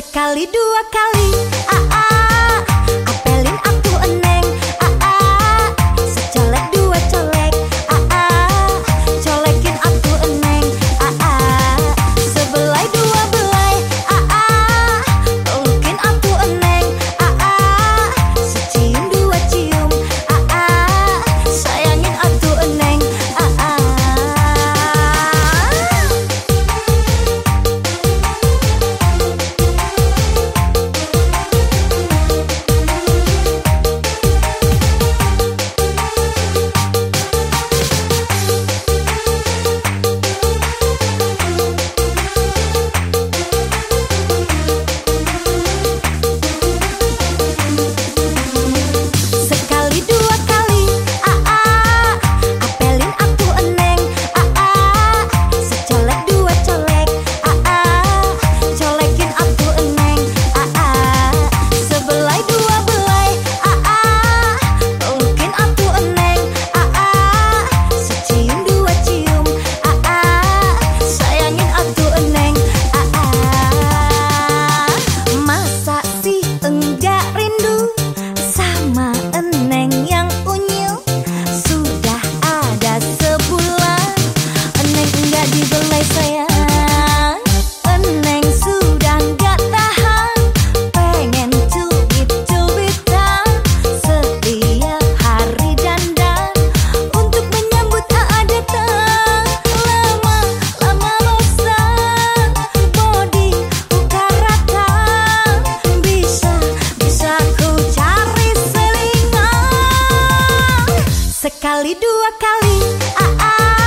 Sekali dua kali. Ah, dua kali ah, ah.